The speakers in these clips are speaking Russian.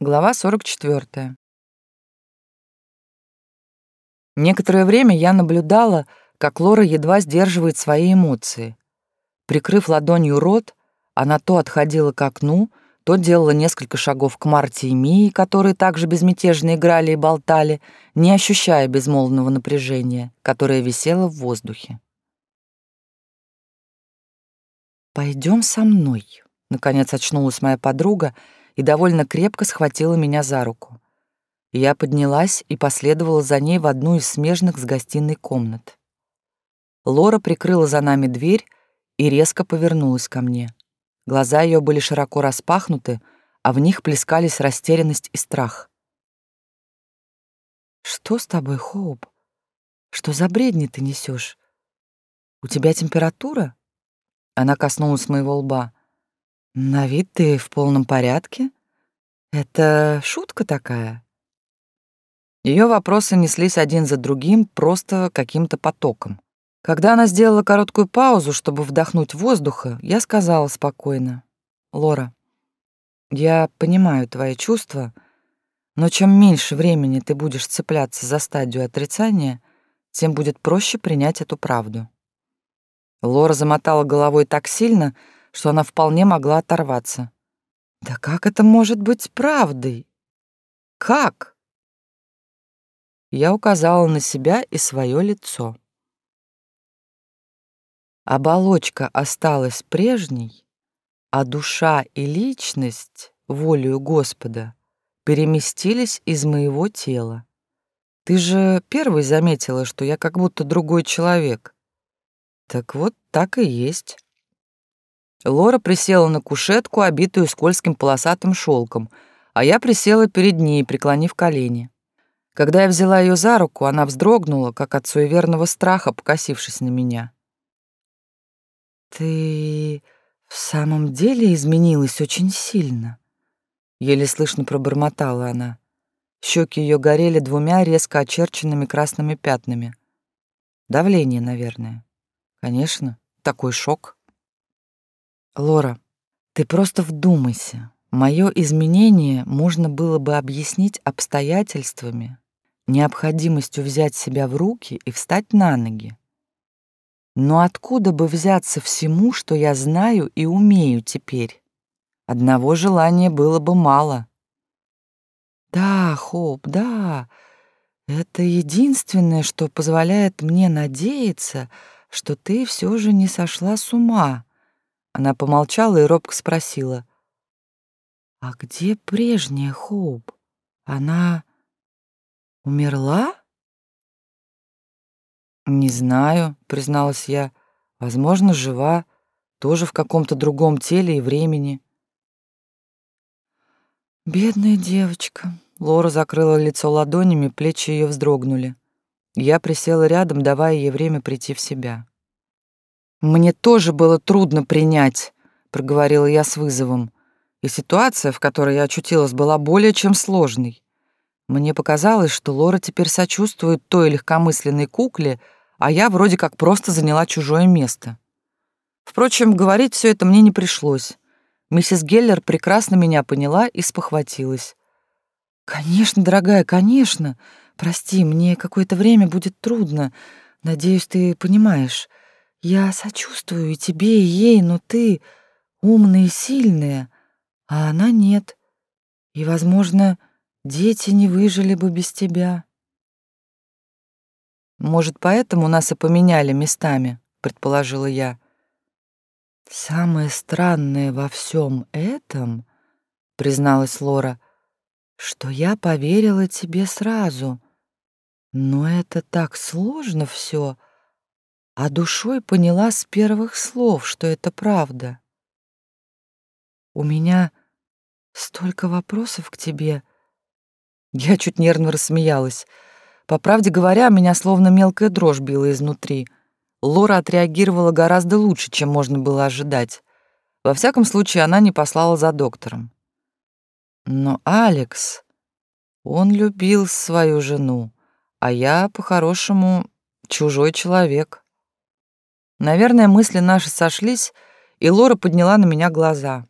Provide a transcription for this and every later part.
Глава 44. Некоторое время я наблюдала, как Лора едва сдерживает свои эмоции. Прикрыв ладонью рот, она то отходила к окну, то делала несколько шагов к Марте и Мии, которые также безмятежно играли и болтали, не ощущая безмолвного напряжения, которое висело в воздухе. «Пойдем со мной», — наконец очнулась моя подруга и довольно крепко схватила меня за руку. Я поднялась и последовала за ней в одну из смежных с гостиной комнат. Лора прикрыла за нами дверь и резко повернулась ко мне. Глаза ее были широко распахнуты, а в них плескались растерянность и страх. «Что с тобой, Хоуп? Что за бредни ты несешь? У тебя температура?» Она коснулась моего лба. На вид ты в полном порядке? Это шутка такая? Ее вопросы неслись один за другим просто каким-то потоком. Когда она сделала короткую паузу, чтобы вдохнуть воздуха, я сказала спокойно. «Лора, я понимаю твои чувства, но чем меньше времени ты будешь цепляться за стадию отрицания, тем будет проще принять эту правду». Лора замотала головой так сильно, что она вполне могла оторваться. «Да как это может быть правдой? Как?» Я указала на себя и свое лицо. Оболочка осталась прежней, а душа и личность, волею Господа, переместились из моего тела. Ты же первый заметила, что я как будто другой человек. Так вот, так и есть. Лора присела на кушетку, обитую скользким полосатым шелком, а я присела перед ней, преклонив колени. Когда я взяла ее за руку, она вздрогнула, как от суеверного страха, покосившись на меня. «Ты в самом деле изменилась очень сильно», — еле слышно пробормотала она. Щеки ее горели двумя резко очерченными красными пятнами. Давление, наверное. Конечно, такой шок. Лора, ты просто вдумайся. Мое изменение можно было бы объяснить обстоятельствами, необходимостью взять себя в руки и встать на ноги. Но откуда бы взяться всему, что я знаю и умею теперь? Одного желания было бы мало. Да, Хоп, да, это единственное, что позволяет мне надеяться, что ты все же не сошла с ума. Она помолчала и робко спросила. «А где прежняя Хоуп? Она умерла?» «Не знаю», — призналась я. «Возможно, жива, тоже в каком-то другом теле и времени». «Бедная девочка», — Лора закрыла лицо ладонями, плечи ее вздрогнули. Я присела рядом, давая ей время прийти в себя. «Мне тоже было трудно принять», — проговорила я с вызовом. И ситуация, в которой я очутилась, была более чем сложной. Мне показалось, что Лора теперь сочувствует той легкомысленной кукле, а я вроде как просто заняла чужое место. Впрочем, говорить все это мне не пришлось. Миссис Геллер прекрасно меня поняла и спохватилась. «Конечно, дорогая, конечно. Прости, мне какое-то время будет трудно. Надеюсь, ты понимаешь. Я сочувствую тебе, и ей, но ты умная и сильная, а она нет. И, возможно, дети не выжили бы без тебя. Может, поэтому нас и поменяли местами, предположила я. Самое странное во всем этом, призналась Лора, что я поверила тебе сразу. Но это так сложно все а душой поняла с первых слов, что это правда. У меня столько вопросов к тебе. Я чуть нервно рассмеялась. По правде говоря, меня словно мелкая дрожь била изнутри. Лора отреагировала гораздо лучше, чем можно было ожидать. Во всяком случае, она не послала за доктором. Но Алекс, он любил свою жену, а я, по-хорошему, чужой человек. Наверное, мысли наши сошлись, и Лора подняла на меня глаза.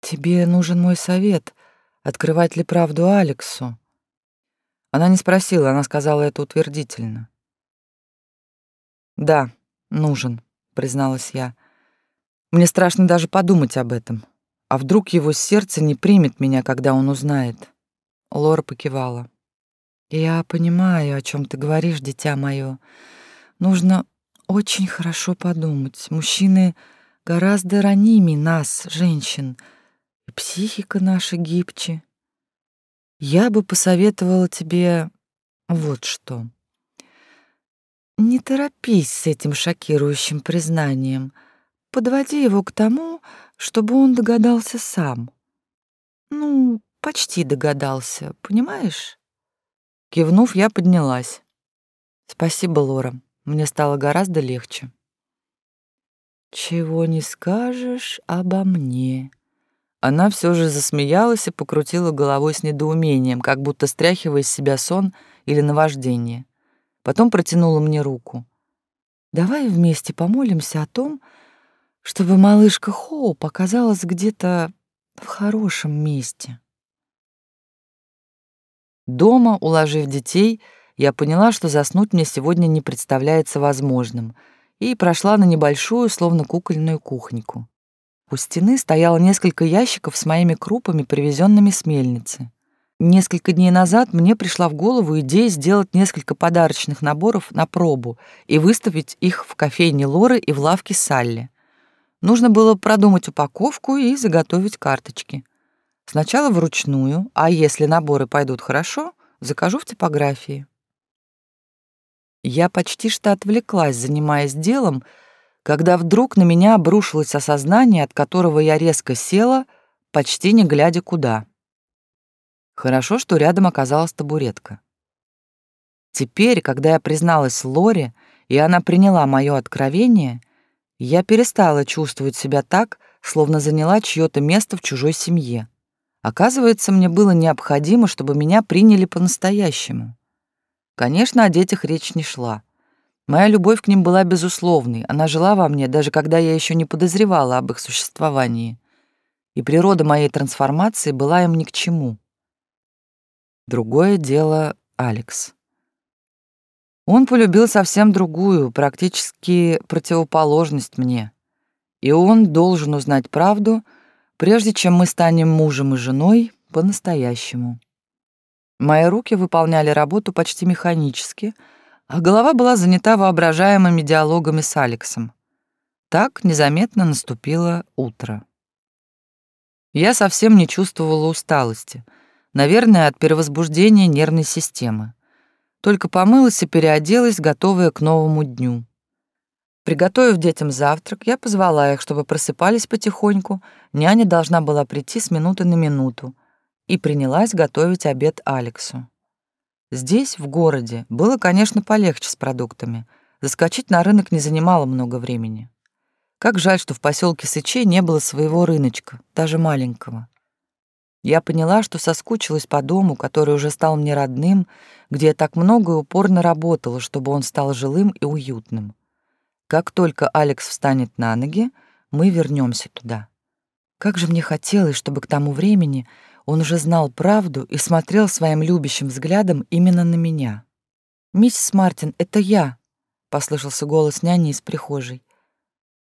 «Тебе нужен мой совет», — открывать ли правду Алексу. Она не спросила, она сказала это утвердительно. «Да, нужен», — призналась я. «Мне страшно даже подумать об этом. А вдруг его сердце не примет меня, когда он узнает?» Лора покивала. «Я понимаю, о чем ты говоришь, дитя мое. Нужно очень хорошо подумать. Мужчины гораздо ранимее нас, женщин, и психика наша гибче. Я бы посоветовала тебе вот что. Не торопись с этим шокирующим признанием. Подводи его к тому, чтобы он догадался сам. Ну, почти догадался, понимаешь? Кивнув, я поднялась. Спасибо, Лора. Мне стало гораздо легче. Чего не скажешь обо мне? Она все же засмеялась и покрутила головой с недоумением, как будто стряхивая из себя сон или наваждение. Потом протянула мне руку. «Давай вместе помолимся о том, чтобы малышка Хоу показалась где-то в хорошем месте». Дома, уложив детей, я поняла, что заснуть мне сегодня не представляется возможным, и прошла на небольшую, словно кукольную кухоньку. У стены стояло несколько ящиков с моими крупами, привезенными с мельницы. Несколько дней назад мне пришла в голову идея сделать несколько подарочных наборов на пробу и выставить их в кофейне Лоры и в лавке Салли. Нужно было продумать упаковку и заготовить карточки. Сначала вручную, а если наборы пойдут хорошо, закажу в типографии. Я почти что отвлеклась, занимаясь делом, когда вдруг на меня обрушилось осознание, от которого я резко села, почти не глядя куда. Хорошо, что рядом оказалась табуретка. Теперь, когда я призналась Лоре, и она приняла мое откровение, я перестала чувствовать себя так, словно заняла чье-то место в чужой семье. Оказывается, мне было необходимо, чтобы меня приняли по-настоящему. Конечно, о детях речь не шла. Моя любовь к ним была безусловной, она жила во мне, даже когда я еще не подозревала об их существовании. И природа моей трансформации была им ни к чему. Другое дело — Алекс. Он полюбил совсем другую, практически противоположность мне. И он должен узнать правду, прежде чем мы станем мужем и женой по-настоящему. Мои руки выполняли работу почти механически — а голова была занята воображаемыми диалогами с Алексом. Так незаметно наступило утро. Я совсем не чувствовала усталости, наверное, от перевозбуждения нервной системы. Только помылась и переоделась, готовая к новому дню. Приготовив детям завтрак, я позвала их, чтобы просыпались потихоньку, няня должна была прийти с минуты на минуту, и принялась готовить обед Алексу. Здесь, в городе, было, конечно, полегче с продуктами. Заскочить на рынок не занимало много времени. Как жаль, что в поселке Сычей не было своего рыночка, даже маленького. Я поняла, что соскучилась по дому, который уже стал мне родным, где я так много и упорно работала, чтобы он стал жилым и уютным. Как только Алекс встанет на ноги, мы вернемся туда. Как же мне хотелось, чтобы к тому времени он уже знал правду и смотрел своим любящим взглядом именно на меня. «Миссис Мартин, это я», — послышался голос няни из прихожей.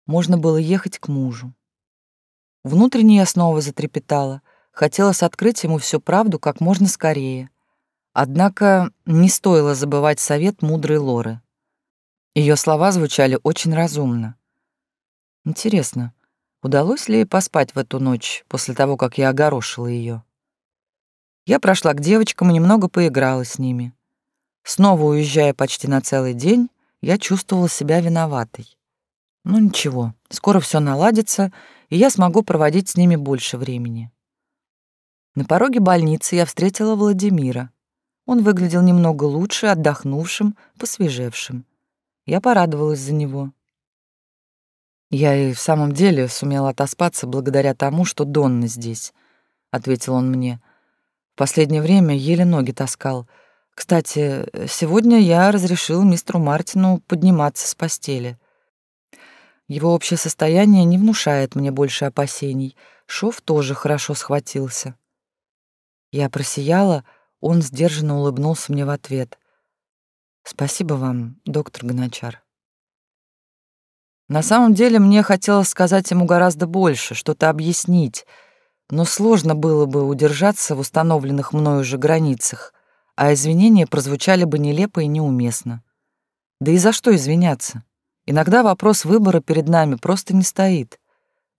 Можно было ехать к мужу. Внутренне я снова затрепетала, хотелось открыть ему всю правду как можно скорее. Однако не стоило забывать совет мудрой Лоры. Ее слова звучали очень разумно. Интересно, удалось ли ей поспать в эту ночь после того, как я огорошила ее? Я прошла к девочкам и немного поиграла с ними. Снова уезжая почти на целый день, я чувствовала себя виноватой. Ну ничего, скоро все наладится, и я смогу проводить с ними больше времени. На пороге больницы я встретила Владимира. Он выглядел немного лучше, отдохнувшим, посвежевшим. Я порадовалась за него. «Я и в самом деле сумела отоспаться благодаря тому, что Донна здесь», — ответил он мне, Последнее время еле ноги таскал. Кстати, сегодня я разрешил мистеру Мартину подниматься с постели. Его общее состояние не внушает мне больше опасений. Шов тоже хорошо схватился. Я просияла, он сдержанно улыбнулся мне в ответ. «Спасибо вам, доктор Гоночар». На самом деле мне хотелось сказать ему гораздо больше, что-то объяснить, но сложно было бы удержаться в установленных мною же границах, а извинения прозвучали бы нелепо и неуместно. Да и за что извиняться? Иногда вопрос выбора перед нами просто не стоит,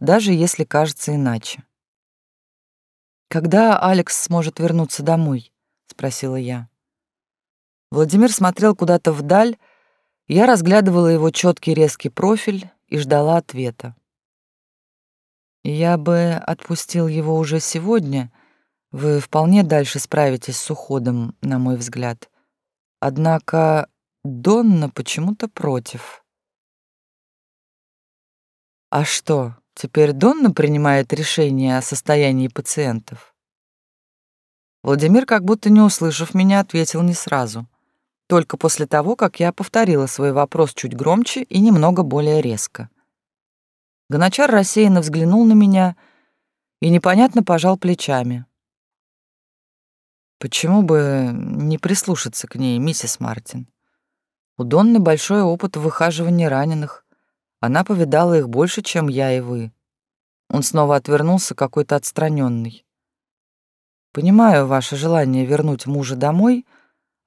даже если кажется иначе. «Когда Алекс сможет вернуться домой?» — спросила я. Владимир смотрел куда-то вдаль, я разглядывала его четкий резкий профиль и ждала ответа. «Я бы отпустил его уже сегодня. Вы вполне дальше справитесь с уходом, на мой взгляд. Однако Донна почему-то против». «А что, теперь Донна принимает решение о состоянии пациентов?» Владимир, как будто не услышав меня, ответил не сразу — только после того, как я повторила свой вопрос чуть громче и немного более резко. Гоночар рассеянно взглянул на меня и непонятно пожал плечами. Почему бы не прислушаться к ней, миссис Мартин? У Донны большой опыт в выхаживании раненых. Она повидала их больше, чем я и вы. Он снова отвернулся, какой-то отстраненный. Понимаю ваше желание вернуть мужа домой —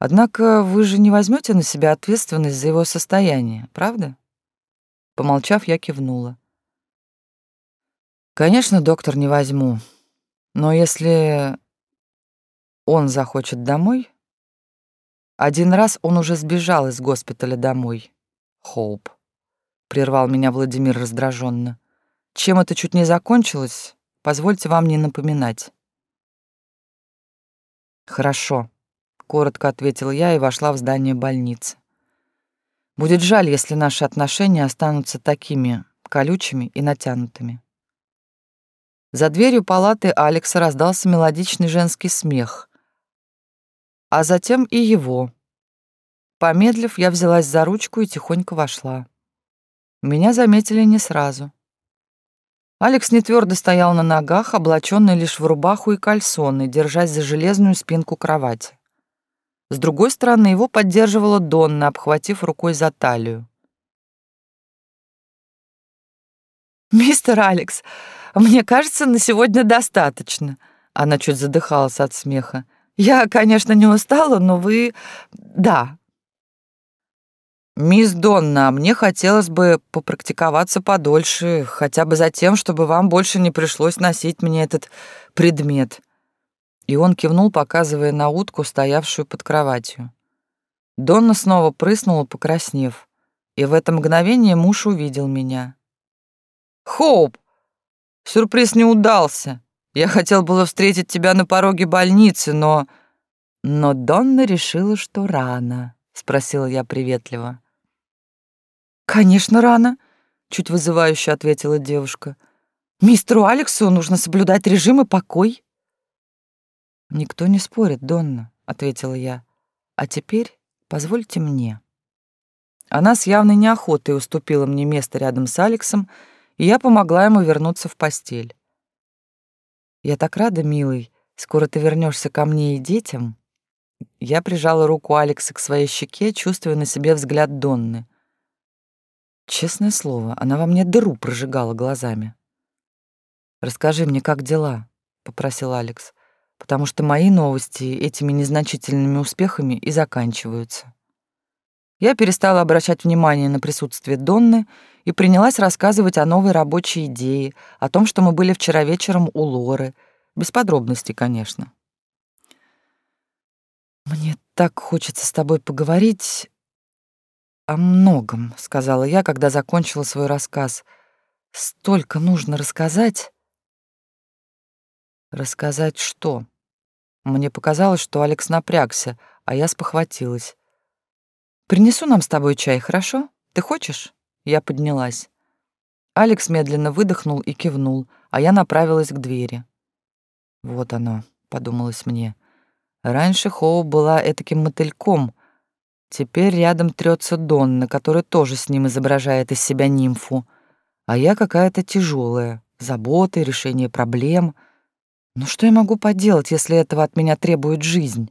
Однако вы же не возьмете на себя ответственность за его состояние, правда? Помолчав, я кивнула. Конечно, доктор, не возьму. Но если он захочет домой... Один раз он уже сбежал из госпиталя домой. Хоуп. Прервал меня Владимир раздраженно. Чем это чуть не закончилось, позвольте вам не напоминать. Хорошо, коротко ответила я и вошла в здание больницы. Будет жаль, если наши отношения останутся такими колючими и натянутыми. За дверью палаты Алекса раздался мелодичный женский смех, а затем и его. Помедлив, я взялась за ручку и тихонько вошла. Меня заметили не сразу. Алекс не твердо стоял на ногах, облаченный лишь в рубаху и кальсоны, держась за железную спинку кровати. С другой стороны его поддерживала Донна, обхватив рукой за талию. «Мистер Алекс, мне кажется, на сегодня достаточно». Она чуть задыхалась от смеха. «Я, конечно, не устала, но вы... да». «Мисс Донна, мне хотелось бы попрактиковаться подольше, хотя бы за тем, чтобы вам больше не пришлось носить мне этот предмет», и он кивнул, показывая на утку, стоявшую под кроватью. Донна снова прыснула, покраснев, и в это мгновение муж увидел меня. «Хоуп! Сюрприз не удался. Я хотел было встретить тебя на пороге больницы, но...» «Но Донна решила, что рано», — спросила я приветливо. «Конечно, рано», — чуть вызывающе ответила девушка. «Мистеру Алексу нужно соблюдать режим и покой». «Никто не спорит, Донна», — ответила я. «А теперь позвольте мне». Она с явной неохотой уступила мне место рядом с Алексом, и я помогла ему вернуться в постель. «Я так рада, милый, скоро ты вернешься ко мне и детям». Я прижала руку Алекса к своей щеке, чувствуя на себе взгляд Донны. Честное слово, она во мне дыру прожигала глазами. «Расскажи мне, как дела?» — попросил Алекс потому что мои новости этими незначительными успехами и заканчиваются. Я перестала обращать внимание на присутствие Донны и принялась рассказывать о новой рабочей идее, о том, что мы были вчера вечером у Лоры, без подробностей, конечно. «Мне так хочется с тобой поговорить о многом», — сказала я, когда закончила свой рассказ. «Столько нужно рассказать». «Рассказать что?» Мне показалось, что Алекс напрягся, а я спохватилась. «Принесу нам с тобой чай, хорошо? Ты хочешь?» Я поднялась. Алекс медленно выдохнул и кивнул, а я направилась к двери. «Вот оно», — подумалось мне. Раньше Хоу была этаким мотыльком. Теперь рядом трется Донна, который тоже с ним изображает из себя нимфу. А я какая-то тяжелая, заботы, решение проблем — Но что я могу поделать, если этого от меня требует жизнь?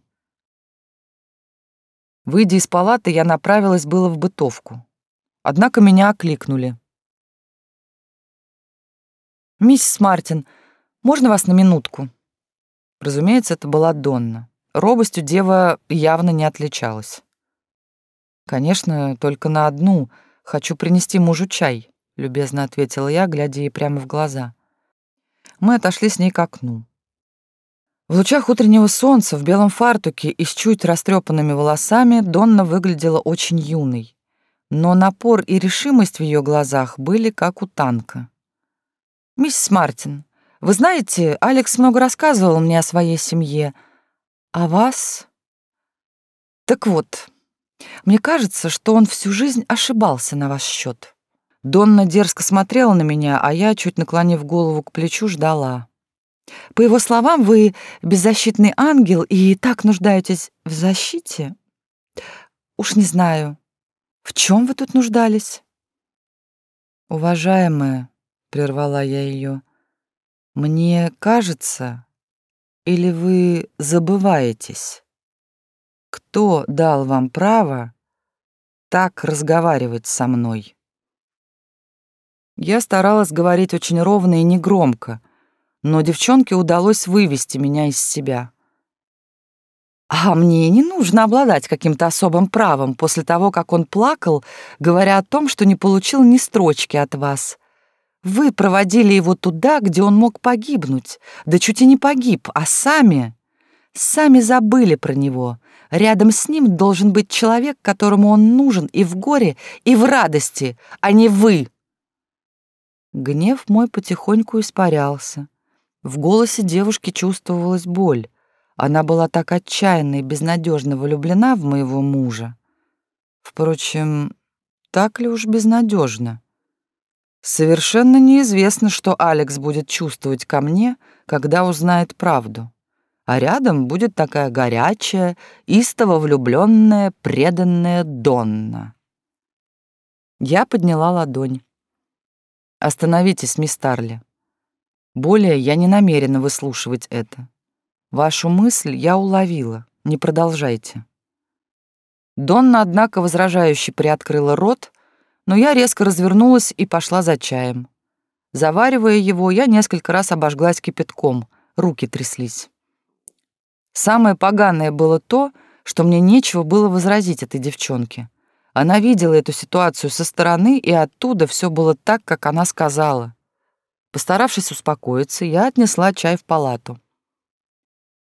Выйдя из палаты, я направилась было в бытовку. Однако меня окликнули. «Миссис Мартин, можно вас на минутку?» Разумеется, это была Донна. Робостью дева явно не отличалась. «Конечно, только на одну. Хочу принести мужу чай», — любезно ответила я, глядя ей прямо в глаза. Мы отошли с ней к окну. В лучах утреннего солнца, в белом фартуке и с чуть растрепанными волосами Донна выглядела очень юной. Но напор и решимость в ее глазах были как у танка. «Миссис Мартин, вы знаете, Алекс много рассказывал мне о своей семье. А вас? Так вот, мне кажется, что он всю жизнь ошибался на ваш счет. Донна дерзко смотрела на меня, а я, чуть наклонив голову к плечу, ждала. По его словам, вы беззащитный ангел и так нуждаетесь в защите. Уж не знаю, в чем вы тут нуждались? Уважаемая, прервала я ее, мне кажется, или вы забываетесь? Кто дал вам право так разговаривать со мной? Я старалась говорить очень ровно и негромко, но девчонке удалось вывести меня из себя. А мне не нужно обладать каким-то особым правом после того, как он плакал, говоря о том, что не получил ни строчки от вас. Вы проводили его туда, где он мог погибнуть, да чуть и не погиб, а сами... Сами забыли про него. Рядом с ним должен быть человек, которому он нужен и в горе, и в радости, а не вы. Гнев мой потихоньку испарялся. В голосе девушки чувствовалась боль. Она была так отчаянно и безнадежно влюблена в моего мужа. Впрочем, так ли уж безнадежно? Совершенно неизвестно, что Алекс будет чувствовать ко мне, когда узнает правду а рядом будет такая горячая, истово влюбленная, преданная Донна. Я подняла ладонь. «Остановитесь, мисс Тарли. Более я не намерена выслушивать это. Вашу мысль я уловила. Не продолжайте». Донна, однако, возражающе приоткрыла рот, но я резко развернулась и пошла за чаем. Заваривая его, я несколько раз обожглась кипятком, руки тряслись. Самое поганое было то, что мне нечего было возразить этой девчонке. Она видела эту ситуацию со стороны, и оттуда все было так, как она сказала. Постаравшись успокоиться, я отнесла чай в палату.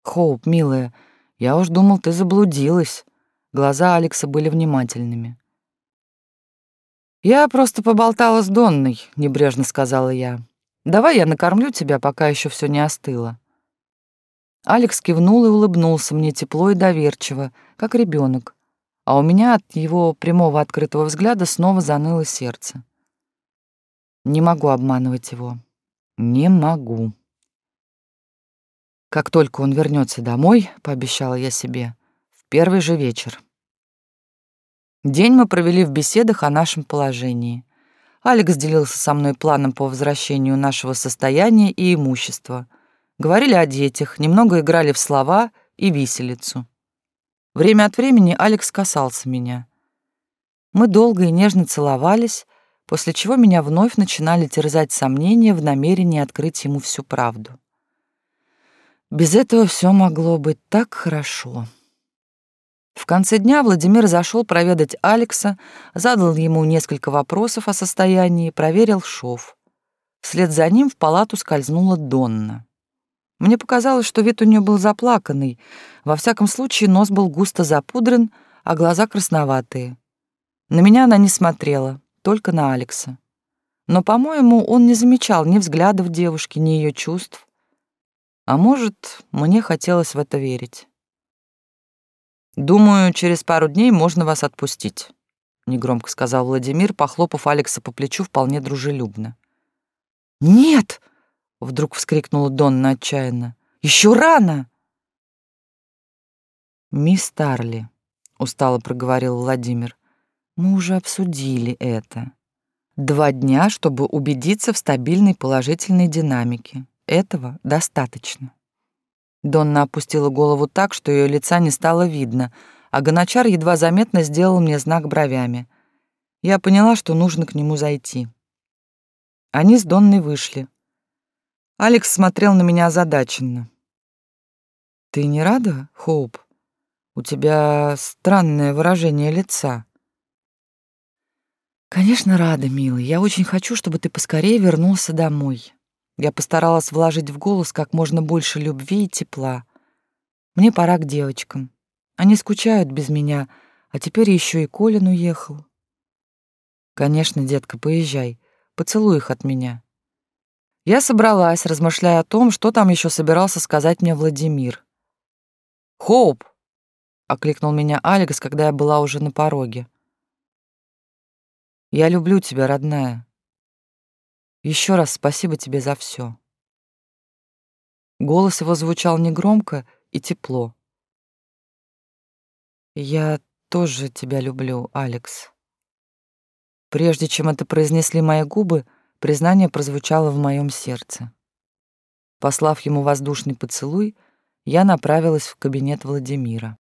«Хоуп, милая, я уж думал, ты заблудилась». Глаза Алекса были внимательными. «Я просто поболтала с Донной», — небрежно сказала я. «Давай я накормлю тебя, пока еще все не остыло». Алекс кивнул и улыбнулся мне тепло и доверчиво, как ребенок, а у меня от его прямого открытого взгляда снова заныло сердце. Не могу обманывать его. Не могу. Как только он вернется домой, пообещала я себе, в первый же вечер. День мы провели в беседах о нашем положении. Алекс делился со мной планом по возвращению нашего состояния и имущества — Говорили о детях, немного играли в слова и виселицу. Время от времени Алекс касался меня. Мы долго и нежно целовались, после чего меня вновь начинали терзать сомнения в намерении открыть ему всю правду. Без этого все могло быть так хорошо. В конце дня Владимир зашел проведать Алекса, задал ему несколько вопросов о состоянии, проверил шов. Вслед за ним в палату скользнула Донна. Мне показалось, что вид у нее был заплаканный. Во всяком случае, нос был густо запудрен, а глаза красноватые. На меня она не смотрела, только на Алекса. Но, по-моему, он не замечал ни взглядов девушки, ни ее чувств. А может, мне хотелось в это верить. «Думаю, через пару дней можно вас отпустить», — негромко сказал Владимир, похлопав Алекса по плечу вполне дружелюбно. «Нет!» Вдруг вскрикнула Донна отчаянно. «Еще рано!» «Мисс Тарли», — устало проговорил Владимир, — «мы уже обсудили это. Два дня, чтобы убедиться в стабильной положительной динамике. Этого достаточно. Донна опустила голову так, что ее лица не стало видно, а Гоночар едва заметно сделал мне знак бровями. Я поняла, что нужно к нему зайти. Они с Донной вышли. Алекс смотрел на меня озадаченно. «Ты не рада, Хоуп? У тебя странное выражение лица». «Конечно, рада, милый. Я очень хочу, чтобы ты поскорее вернулся домой. Я постаралась вложить в голос как можно больше любви и тепла. Мне пора к девочкам. Они скучают без меня, а теперь еще и Колин уехал. Конечно, детка, поезжай. Поцелуй их от меня. Я собралась, размышляя о том, что там еще собирался сказать мне Владимир. «Хоуп!» — окликнул меня Алекс, когда я была уже на пороге. «Я люблю тебя, родная. Еще раз спасибо тебе за все. Голос его звучал негромко и тепло. «Я тоже тебя люблю, Алекс». Прежде чем это произнесли мои губы, признание прозвучало в моем сердце. Послав ему воздушный поцелуй, я направилась в кабинет Владимира.